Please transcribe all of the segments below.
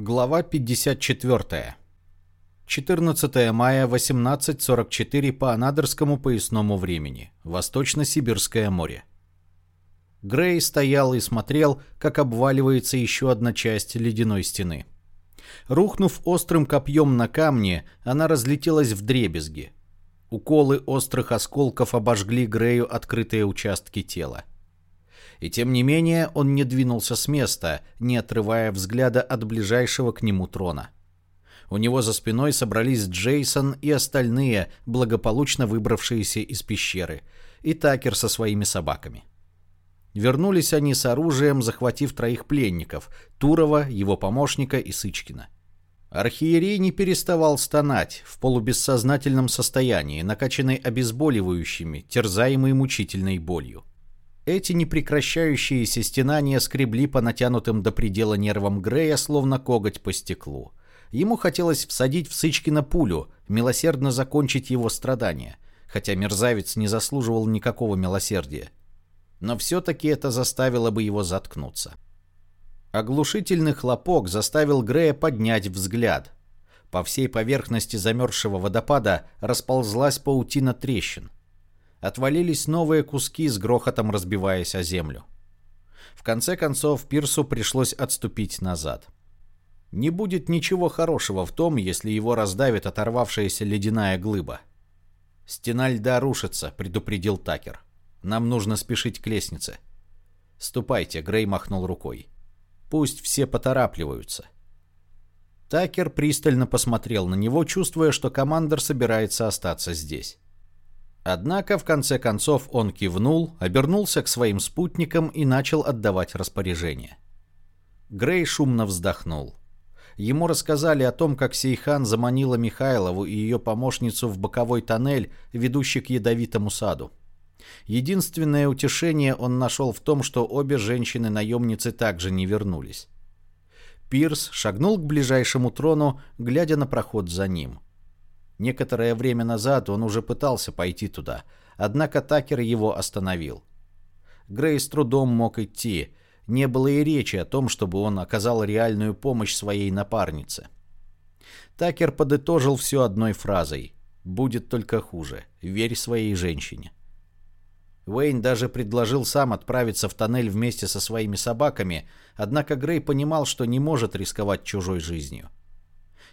Глава 54. 14 мая, 18.44 по Анадырскому поясному времени. Восточно-Сибирское море. Грей стоял и смотрел, как обваливается еще одна часть ледяной стены. Рухнув острым копьем на камне, она разлетелась в дребезги. Уколы острых осколков обожгли Грею открытые участки тела. И тем не менее он не двинулся с места, не отрывая взгляда от ближайшего к нему трона. У него за спиной собрались Джейсон и остальные, благополучно выбравшиеся из пещеры, и Такер со своими собаками. Вернулись они с оружием, захватив троих пленников – Турова, его помощника и Сычкина. Архиерей не переставал стонать в полубессознательном состоянии, накачанный обезболивающими, терзаемый мучительной болью. Эти непрекращающиеся стенания скребли по натянутым до предела нервам Грея, словно коготь по стеклу. Ему хотелось всадить в Сычкина пулю, милосердно закончить его страдания, хотя мерзавец не заслуживал никакого милосердия. Но все-таки это заставило бы его заткнуться. Оглушительный хлопок заставил Грея поднять взгляд. По всей поверхности замерзшего водопада расползлась паутина трещин отвалились новые куски с грохотом разбиваясь о землю. В конце концов Пирсу пришлось отступить назад. Не будет ничего хорошего в том, если его раздавит оторвавшаяся ледяная глыба. «Стена льда рушится», — предупредил Такер. «Нам нужно спешить к лестнице». «Ступайте», — Грей махнул рукой. «Пусть все поторапливаются». Такер пристально посмотрел на него, чувствуя, что командор собирается остаться здесь. Однако, в конце концов, он кивнул, обернулся к своим спутникам и начал отдавать распоряжения. Грей шумно вздохнул. Ему рассказали о том, как Сейхан заманила Михайлову и ее помощницу в боковой тоннель, ведущий к ядовитому саду. Единственное утешение он нашел в том, что обе женщины-наемницы также не вернулись. Пирс шагнул к ближайшему трону, глядя на проход за ним. Некоторое время назад он уже пытался пойти туда, однако Такер его остановил. Грей с трудом мог идти, не было и речи о том, чтобы он оказал реальную помощь своей напарнице. Такер подытожил все одной фразой «Будет только хуже, верь своей женщине». Уэйн даже предложил сам отправиться в тоннель вместе со своими собаками, однако Грей понимал, что не может рисковать чужой жизнью.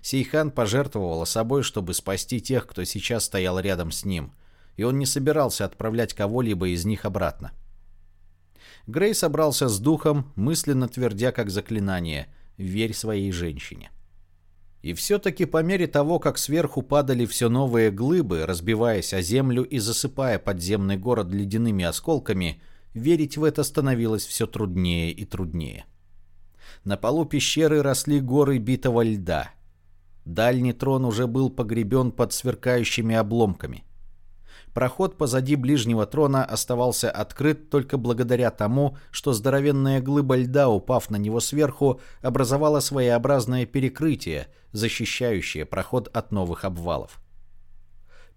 Сейхан пожертвовала собой, чтобы спасти тех, кто сейчас стоял рядом с ним, и он не собирался отправлять кого-либо из них обратно. Грей собрался с духом, мысленно твердя как заклинание «Верь своей женщине». И все-таки по мере того, как сверху падали все новые глыбы, разбиваясь о землю и засыпая подземный город ледяными осколками, верить в это становилось все труднее и труднее. На полу пещеры росли горы битого льда, Дальний трон уже был погребен под сверкающими обломками. Проход позади ближнего трона оставался открыт только благодаря тому, что здоровенная глыба льда, упав на него сверху, образовала своеобразное перекрытие, защищающее проход от новых обвалов.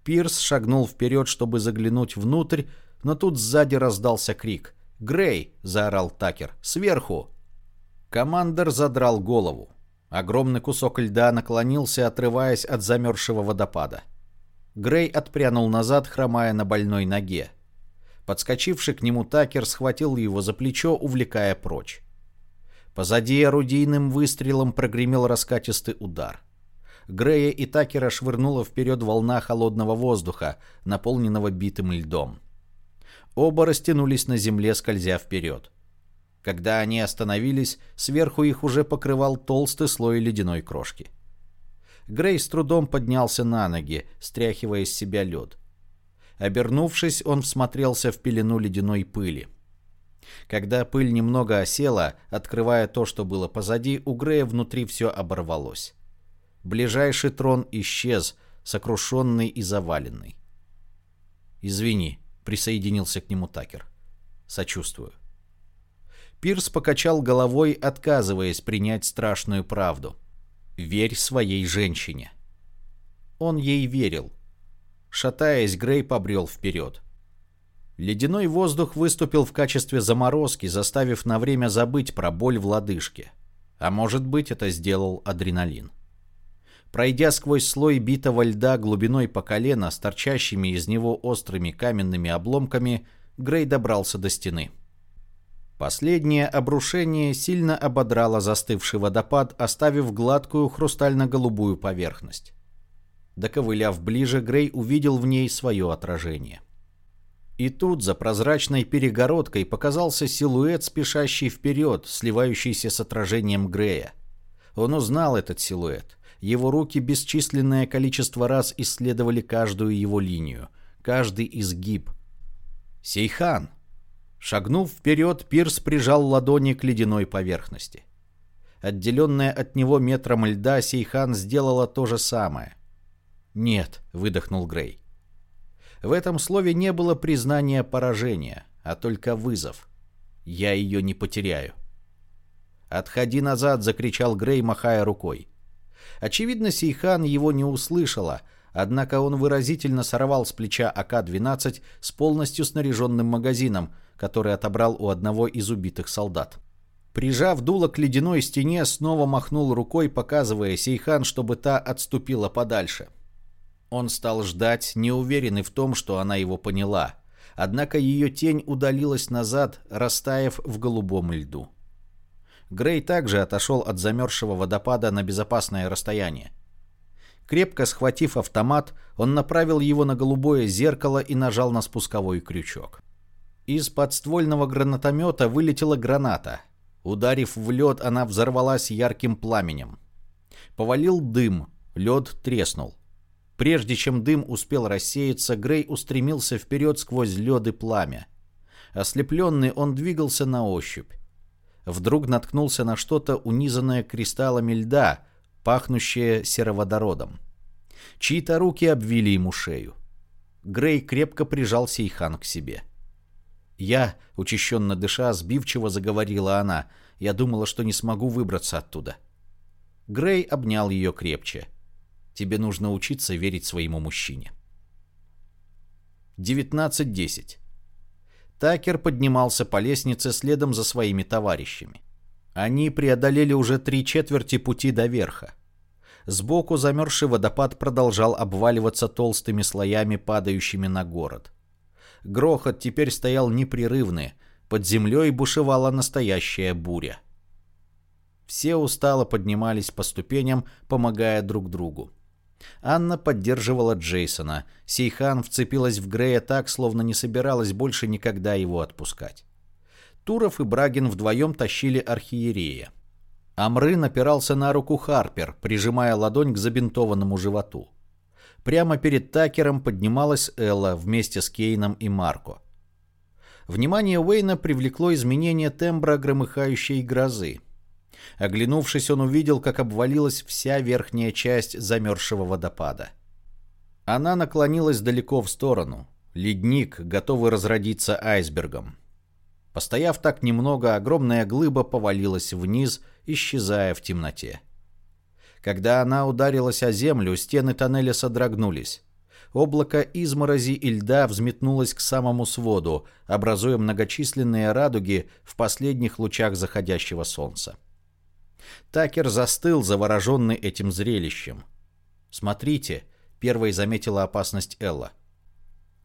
Пирс шагнул вперед, чтобы заглянуть внутрь, но тут сзади раздался крик. «Грей!» — заорал Такер. «Сверху!» Командор задрал голову. Огромный кусок льда наклонился, отрываясь от замерзшего водопада. Грей отпрянул назад, хромая на больной ноге. Подскочивший к нему Такер схватил его за плечо, увлекая прочь. Позади орудийным выстрелом прогремел раскатистый удар. Грея и Такера швырнула вперед волна холодного воздуха, наполненного битым льдом. Оба растянулись на земле, скользя вперед. Когда они остановились, сверху их уже покрывал толстый слой ледяной крошки. Грей с трудом поднялся на ноги, стряхивая с себя лед. Обернувшись, он всмотрелся в пелену ледяной пыли. Когда пыль немного осела, открывая то, что было позади, у Грея внутри все оборвалось. Ближайший трон исчез, сокрушенный и заваленный. «Извини», — присоединился к нему Такер. «Сочувствую». Пирс покачал головой, отказываясь принять страшную правду. «Верь своей женщине». Он ей верил. Шатаясь, Грей побрел вперед. Ледяной воздух выступил в качестве заморозки, заставив на время забыть про боль в лодыжке. А может быть, это сделал адреналин. Пройдя сквозь слой битого льда глубиной по колено с торчащими из него острыми каменными обломками, Грей добрался до стены. Последнее обрушение сильно ободрало застывший водопад, оставив гладкую хрустально-голубую поверхность. Доковыляв ближе, Грей увидел в ней свое отражение. И тут за прозрачной перегородкой показался силуэт, спешащий вперед, сливающийся с отражением Грея. Он узнал этот силуэт. Его руки бесчисленное количество раз исследовали каждую его линию, каждый изгиб. «Сейхан!» Шагнув вперед, Пирс прижал ладони к ледяной поверхности. Отделенная от него метром льда, Сейхан сделала то же самое. «Нет», — выдохнул Грей. В этом слове не было признания поражения, а только вызов. «Я ее не потеряю». «Отходи назад!» — закричал Грей, махая рукой. Очевидно, Сейхан его не услышала, однако он выразительно сорвал с плеча АК-12 с полностью снаряженным магазином, который отобрал у одного из убитых солдат. Прижав дуло к ледяной стене, снова махнул рукой, показывая Сейхан, чтобы та отступила подальше. Он стал ждать, неуверенный в том, что она его поняла. Однако ее тень удалилась назад, растаяв в голубом льду. Грей также отошел от замерзшего водопада на безопасное расстояние. Крепко схватив автомат, он направил его на голубое зеркало и нажал на спусковой крючок. Из подствольного гранатомета вылетела граната. Ударив в лед, она взорвалась ярким пламенем. Повалил дым, лед треснул. Прежде чем дым успел рассеяться, Грей устремился вперед сквозь лед и пламя. Ослепленный он двигался на ощупь вдруг наткнулся на что-то унизанное кристаллами льда, пахнущее сероводородом. Чьи-то руки обвили ему шею. Грей крепко прижал Сейхан к себе. «Я», — учащенно дыша, сбивчиво заговорила она, — «я думала, что не смогу выбраться оттуда». Грей обнял ее крепче. «Тебе нужно учиться верить своему мужчине». 19.10. Такер поднимался по лестнице следом за своими товарищами. Они преодолели уже три четверти пути до верха. Сбоку замерзший водопад продолжал обваливаться толстыми слоями, падающими на город. Грохот теперь стоял непрерывный, под землей бушевала настоящая буря. Все устало поднимались по ступеням, помогая друг другу. Анна поддерживала Джейсона. Сейхан вцепилась в Грея так, словно не собиралась больше никогда его отпускать. Туров и Брагин вдвоем тащили архиерея. Амры напирался на руку Харпер, прижимая ладонь к забинтованному животу. Прямо перед Такером поднималась Элла вместе с Кейном и Марко. Внимание Уэйна привлекло изменение тембра громыхающей грозы. Оглянувшись, он увидел, как обвалилась вся верхняя часть замерзшего водопада. Она наклонилась далеко в сторону. Ледник, готовый разродиться айсбергом. Постояв так немного, огромная глыба повалилась вниз, исчезая в темноте. Когда она ударилась о землю, стены тоннеля содрогнулись. Облако изморози и льда взметнулось к самому своду, образуя многочисленные радуги в последних лучах заходящего солнца. Такер застыл, завороженный этим зрелищем. «Смотрите», — первой заметила опасность Элла.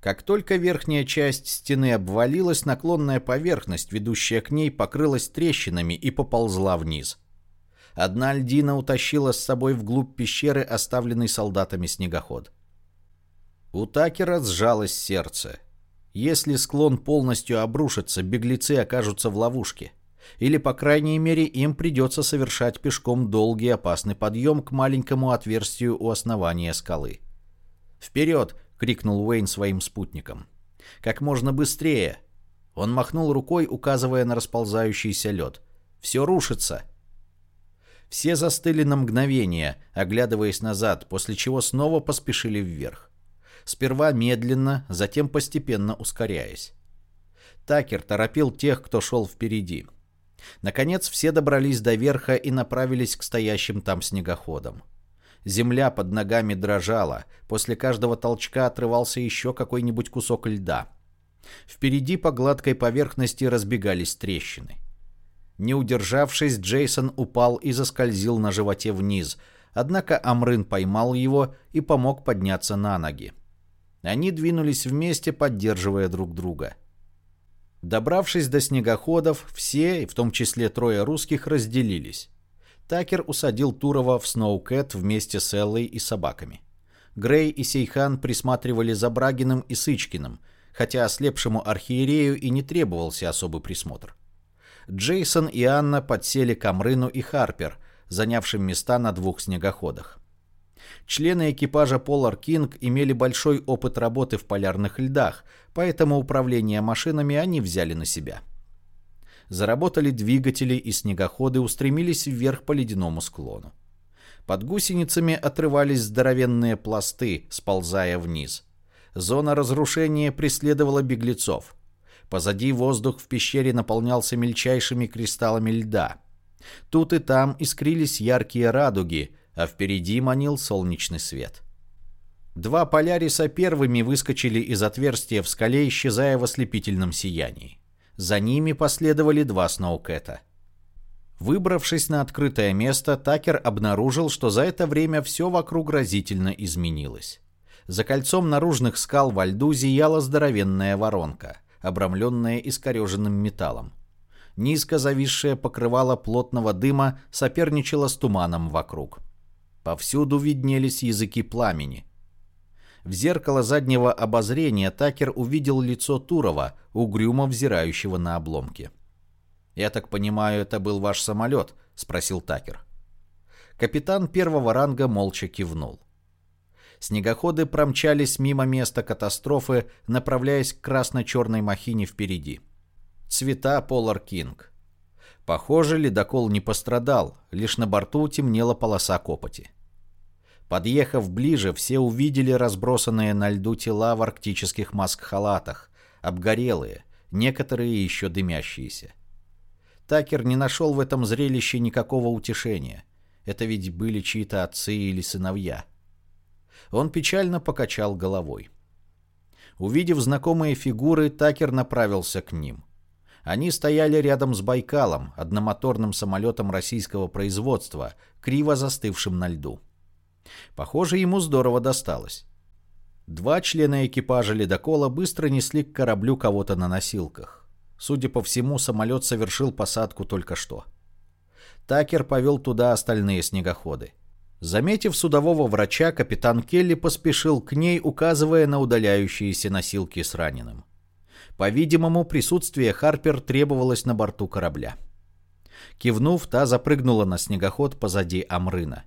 Как только верхняя часть стены обвалилась, наклонная поверхность, ведущая к ней, покрылась трещинами и поползла вниз. Одна льдина утащила с собой вглубь пещеры оставленный солдатами снегоход. У Такера сжалось сердце. Если склон полностью обрушится, беглецы окажутся в ловушке. Или, по крайней мере, им придется совершать пешком долгий опасный подъем к маленькому отверстию у основания скалы. «Вперед!» — крикнул Уэйн своим спутникам. «Как можно быстрее!» Он махнул рукой, указывая на расползающийся лед. «Все рушится!» Все застыли на мгновение, оглядываясь назад, после чего снова поспешили вверх. Сперва медленно, затем постепенно ускоряясь. Такер торопил тех, кто шел впереди. Наконец все добрались до верха и направились к стоящим там снегоходам. Земля под ногами дрожала, после каждого толчка отрывался еще какой-нибудь кусок льда. Впереди по гладкой поверхности разбегались трещины. Не удержавшись, Джейсон упал и заскользил на животе вниз, однако Амрын поймал его и помог подняться на ноги. Они двинулись вместе, поддерживая друг друга. Добравшись до снегоходов, все, в том числе трое русских, разделились. Такер усадил Турова в Сноукэт вместе с Эллой и собаками. Грей и Сейхан присматривали за Брагиным и Сычкиным, хотя ослепшему архиерею и не требовался особый присмотр. Джейсон и Анна подсели к Амрыну и Харпер, занявшим места на двух снегоходах. Члены экипажа Polar King имели большой опыт работы в полярных льдах, поэтому управление машинами они взяли на себя. Заработали двигатели, и снегоходы устремились вверх по ледяному склону. Под гусеницами отрывались здоровенные пласты, сползая вниз. Зона разрушения преследовала беглецов. Позади воздух в пещере наполнялся мельчайшими кристаллами льда. Тут и там искрились яркие радуги, а впереди манил солнечный свет. Два поляриса первыми выскочили из отверстия в скале, исчезая в ослепительном сиянии. За ними последовали два сноукэта. Выбравшись на открытое место, Такер обнаружил, что за это время все вокруг разительно изменилось. За кольцом наружных скал во льду зияла здоровенная воронка, обрамленная искореженным металлом. Низко зависшее покрывало плотного дыма соперничало с туманом вокруг. Повсюду виднелись языки пламени. В зеркало заднего обозрения Такер увидел лицо Турова, угрюмо взирающего на обломки. «Я так понимаю, это был ваш самолет?» — спросил Такер. Капитан первого ранга молча кивнул. Снегоходы промчались мимо места катастрофы, направляясь к красно-черной махине впереди. Цвета Полар Кинг. Похоже, ледокол не пострадал, лишь на борту темнела полоса копоти. Подъехав ближе, все увидели разбросанные на льду тела в арктических маск-халатах, обгорелые, некоторые еще дымящиеся. Такер не нашел в этом зрелище никакого утешения. Это ведь были чьи-то отцы или сыновья. Он печально покачал головой. Увидев знакомые фигуры, Такер направился к ним. Они стояли рядом с Байкалом, одномоторным самолетом российского производства, криво застывшим на льду. Похоже, ему здорово досталось. Два члена экипажа ледокола быстро несли к кораблю кого-то на носилках. Судя по всему, самолет совершил посадку только что. Такер повел туда остальные снегоходы. Заметив судового врача, капитан Келли поспешил к ней, указывая на удаляющиеся носилки с раненым. По-видимому, присутствие Харпер требовалось на борту корабля. Кивнув, та запрыгнула на снегоход позади Амрына.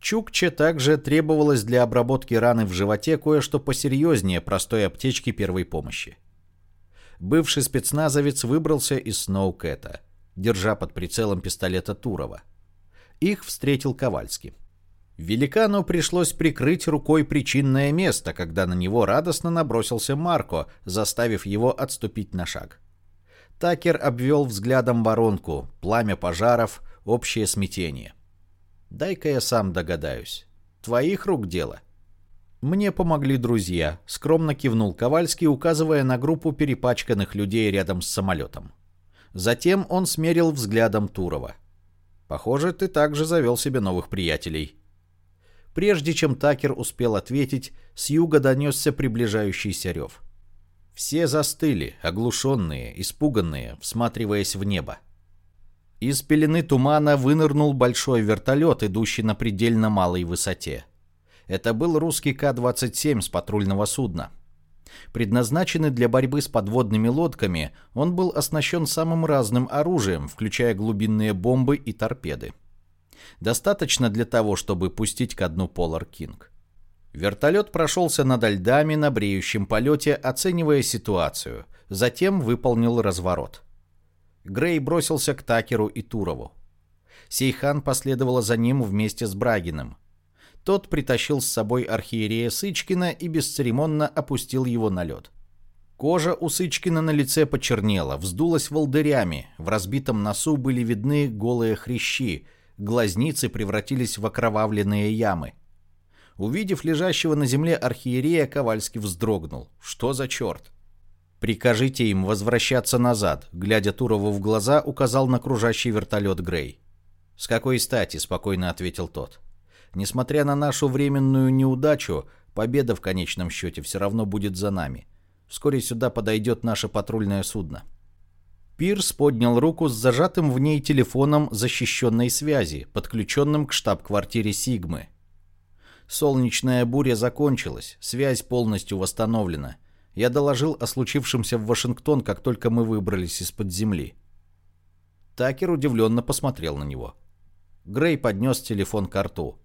Чукче также требовалось для обработки раны в животе кое-что посерьезнее простой аптечки первой помощи. Бывший спецназовец выбрался из Сноукэта, держа под прицелом пистолета Турова. Их встретил Ковальский. Великану пришлось прикрыть рукой причинное место, когда на него радостно набросился Марко, заставив его отступить на шаг. Такер обвел взглядом воронку, пламя пожаров, общее смятение. «Дай-ка я сам догадаюсь. Твоих рук дело?» «Мне помогли друзья», — скромно кивнул Ковальский, указывая на группу перепачканных людей рядом с самолетом. Затем он смерил взглядом Турова. «Похоже, ты также завел себе новых приятелей». Прежде чем Такер успел ответить, с юга донесся приближающийся рев. Все застыли, оглушенные, испуганные, всматриваясь в небо. Из пелены тумана вынырнул большой вертолет, идущий на предельно малой высоте. Это был русский К-27 с патрульного судна. Предназначенный для борьбы с подводными лодками, он был оснащен самым разным оружием, включая глубинные бомбы и торпеды. Достаточно для того, чтобы пустить ко дну Polar King. Вертолет прошелся над льдами на бреющем полете, оценивая ситуацию. Затем выполнил разворот. Грей бросился к Такеру и Турову. Сейхан последовала за ним вместе с Брагиным. Тот притащил с собой архиерея Сычкина и бесцеремонно опустил его на лед. Кожа у Сычкина на лице почернела, вздулась волдырями, в разбитом носу были видны голые хрящи – глазницы превратились в окровавленные ямы. Увидев лежащего на земле архиерея, Ковальский вздрогнул. Что за черт? «Прикажите им возвращаться назад», — глядя Турову в глаза, указал на кружащий вертолет Грей. «С какой стати?» — спокойно ответил тот. «Несмотря на нашу временную неудачу, победа в конечном счете все равно будет за нами. Вскоре сюда подойдет наше патрульное судно». Пирс поднял руку с зажатым в ней телефоном защищенной связи, подключенным к штаб-квартире Сигмы. Солнечная буря закончилась, связь полностью восстановлена — я доложил о случившемся в Вашингтон, как только мы выбрались из-под земли. Такер удивленно посмотрел на него. Грей поднес телефон к рту.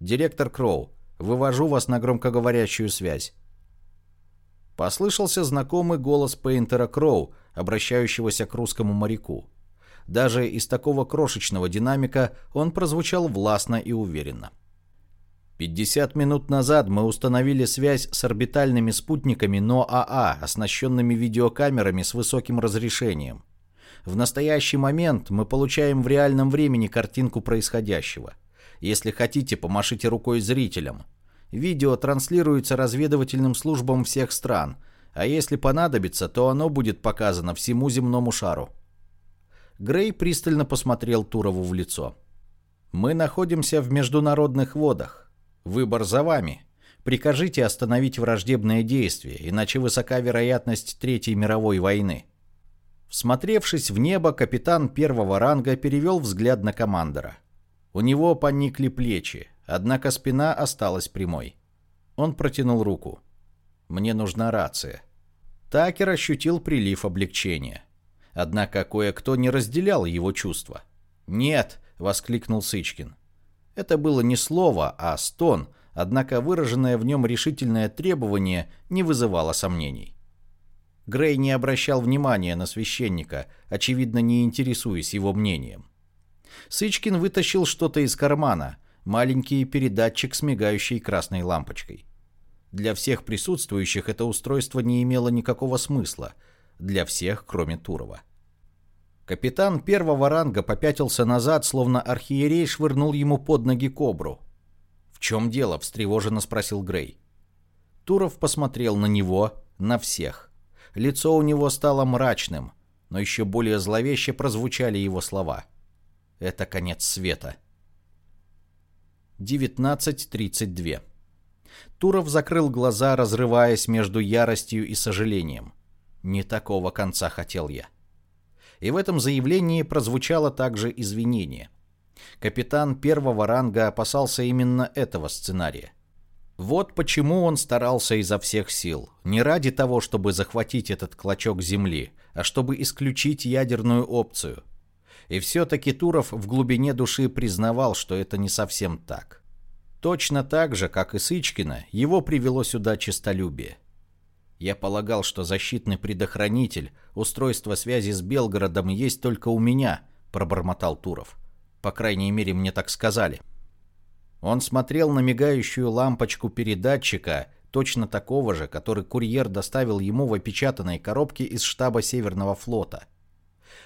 «Директор Кроу, вывожу вас на громкоговорящую связь». Послышался знакомый голос Пейнтера Кроу, обращающегося к русскому моряку. Даже из такого крошечного динамика он прозвучал властно и уверенно. 50 минут назад мы установили связь с орбитальными спутниками НОАА, оснащенными видеокамерами с высоким разрешением. В настоящий момент мы получаем в реальном времени картинку происходящего. Если хотите, помашите рукой зрителям. Видео транслируется разведывательным службам всех стран, а если понадобится, то оно будет показано всему земному шару. Грей пристально посмотрел Турову в лицо. «Мы находимся в международных водах. Выбор за вами. Прикажите остановить враждебное действие, иначе высока вероятность Третьей мировой войны. Всмотревшись в небо, капитан первого ранга перевел взгляд на командора. У него поникли плечи, однако спина осталась прямой. Он протянул руку. «Мне нужна рация». Такер ощутил прилив облегчения. Однако кое-кто не разделял его чувства. «Нет!» — воскликнул Сычкин. Это было не слово, а стон, однако выраженное в нем решительное требование не вызывало сомнений. Грей не обращал внимания на священника, очевидно, не интересуясь его мнением. Сычкин вытащил что-то из кармана, маленький передатчик с мигающей красной лампочкой. Для всех присутствующих это устройство не имело никакого смысла, для всех, кроме Турова. Капитан первого ранга попятился назад, словно архиерей швырнул ему под ноги кобру. «В чем дело?» — встревоженно спросил Грей. Туров посмотрел на него, на всех. Лицо у него стало мрачным, но еще более зловеще прозвучали его слова. «Это конец света». 19.32 Туров закрыл глаза, разрываясь между яростью и сожалением. Не такого конца хотел я и в этом заявлении прозвучало также извинение. Капитан первого ранга опасался именно этого сценария. Вот почему он старался изо всех сил. Не ради того, чтобы захватить этот клочок земли, а чтобы исключить ядерную опцию. И все-таки Туров в глубине души признавал, что это не совсем так. Точно так же, как и Сычкина, его привело сюда честолюбие. Я полагал, что защитный предохранитель, устройство связи с Белгородом есть только у меня, пробормотал Туров. По крайней мере, мне так сказали. Он смотрел на мигающую лампочку передатчика, точно такого же, который курьер доставил ему в опечатанной коробке из штаба Северного флота.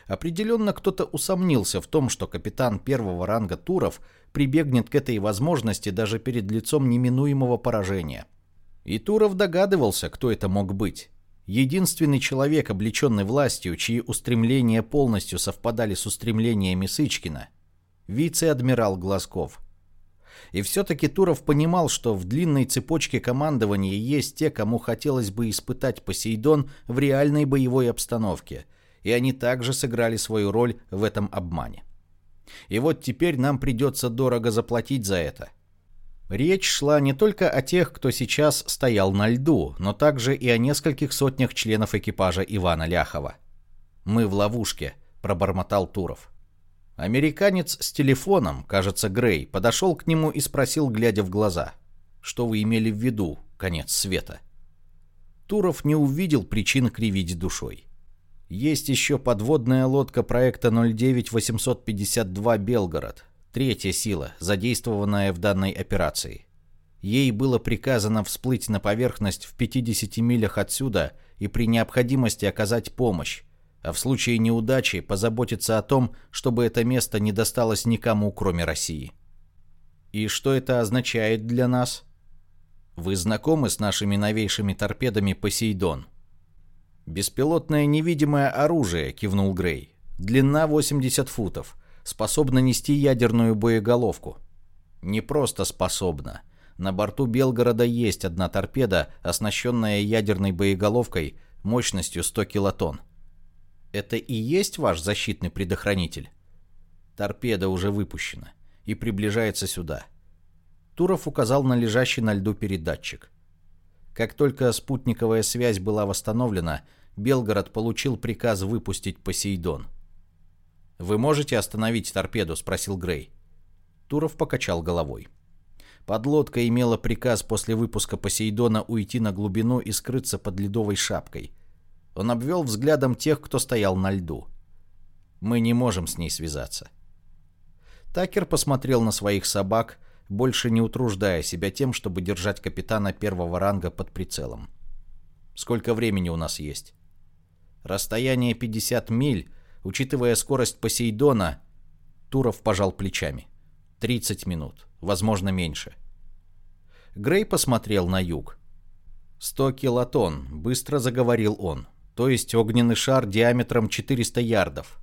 Определенно кто-то усомнился в том, что капитан первого ранга Туров прибегнет к этой возможности даже перед лицом неминуемого поражения. И Туров догадывался, кто это мог быть. Единственный человек, облеченный властью, чьи устремления полностью совпадали с устремлениями Сычкина – вице-адмирал Глазков. И все-таки Туров понимал, что в длинной цепочке командования есть те, кому хотелось бы испытать Посейдон в реальной боевой обстановке, и они также сыграли свою роль в этом обмане. И вот теперь нам придется дорого заплатить за это – Речь шла не только о тех, кто сейчас стоял на льду, но также и о нескольких сотнях членов экипажа Ивана Ляхова. «Мы в ловушке», — пробормотал Туров. Американец с телефоном, кажется, Грей, подошел к нему и спросил, глядя в глаза. «Что вы имели в виду, конец света?» Туров не увидел причин кривить душой. Есть еще подводная лодка проекта 09852 «Белгород», Третья сила, задействованная в данной операции. Ей было приказано всплыть на поверхность в 50 милях отсюда и при необходимости оказать помощь, а в случае неудачи позаботиться о том, чтобы это место не досталось никому, кроме России. И что это означает для нас? Вы знакомы с нашими новейшими торпедами «Посейдон»? «Беспилотное невидимое оружие», — кивнул Грей. «Длина 80 футов. Способно нести ядерную боеголовку». «Не просто способно. На борту Белгорода есть одна торпеда, оснащенная ядерной боеголовкой мощностью 100 килотонн. Это и есть ваш защитный предохранитель? Торпеда уже выпущена и приближается сюда. Туров указал на лежащий на льду передатчик. Как только спутниковая связь была восстановлена, Белгород получил приказ выпустить Посейдон. «Вы можете остановить торпеду?» – спросил Грей. Туров покачал головой. Подлодка имела приказ после выпуска Посейдона уйти на глубину и скрыться под ледовой шапкой. Он обвел взглядом тех, кто стоял на льду. Мы не можем с ней связаться. Такер посмотрел на своих собак, больше не утруждая себя тем, чтобы держать капитана первого ранга под прицелом. Сколько времени у нас есть? Расстояние 50 миль, учитывая скорость Посейдона, Туров пожал плечами. 30 минут, возможно, меньше. Грей посмотрел на юг. «Сто килотонн», — быстро заговорил он. «То есть огненный шар диаметром 400 ярдов.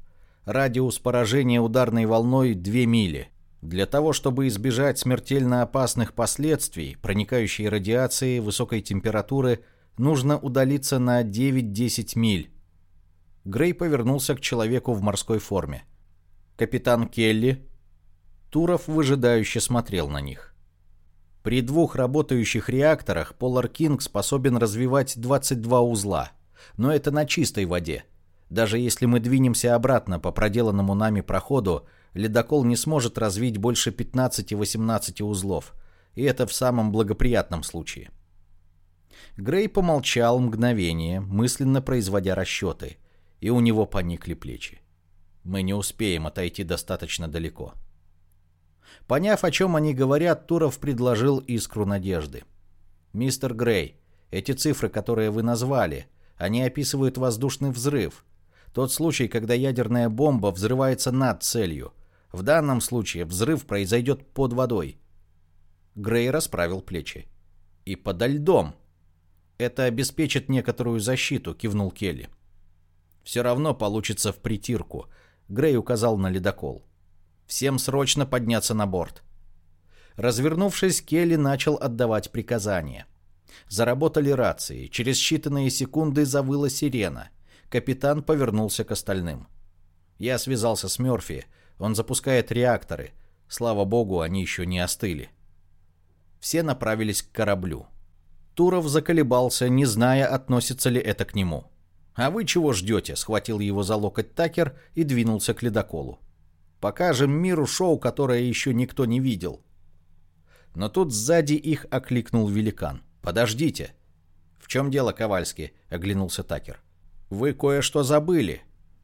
Радиус поражения ударной волной 2 мили. Для того, чтобы избежать смертельно опасных последствий, проникающей радиации, высокой температуры, нужно удалиться на 9-10 миль». Грей повернулся к человеку в морской форме. «Капитан Келли, Туров выжидающе смотрел на них. При двух работающих реакторах Polar King способен развивать 22 узла, но это на чистой воде. Даже если мы двинемся обратно по проделанному нами проходу, ледокол не сможет развить больше 15-18 узлов, и это в самом благоприятном случае. Грей помолчал мгновение, мысленно производя расчеты, и у него поникли плечи. Мы не успеем отойти достаточно далеко. Поняв, о чем они говорят, Туров предложил искру надежды. «Мистер Грей, эти цифры, которые вы назвали, они описывают воздушный взрыв. Тот случай, когда ядерная бомба взрывается над целью. В данном случае взрыв произойдет под водой». Грей расправил плечи. «И подо льдом». «Это обеспечит некоторую защиту», — кивнул Келли. «Все равно получится в притирку», — Грей указал на ледокол. Всем срочно подняться на борт. Развернувшись, Келли начал отдавать приказания. Заработали рации. Через считанные секунды завыла сирена. Капитан повернулся к остальным. Я связался с Мёрфи. Он запускает реакторы. Слава богу, они еще не остыли. Все направились к кораблю. Туров заколебался, не зная, относится ли это к нему. «А вы чего ждете?» — схватил его за локоть Такер и двинулся к ледоколу. Покажем миру шоу, которое еще никто не видел. Но тут сзади их окликнул великан. «Подождите!» «В чем дело, Ковальский?» — оглянулся Такер. «Вы кое-что забыли.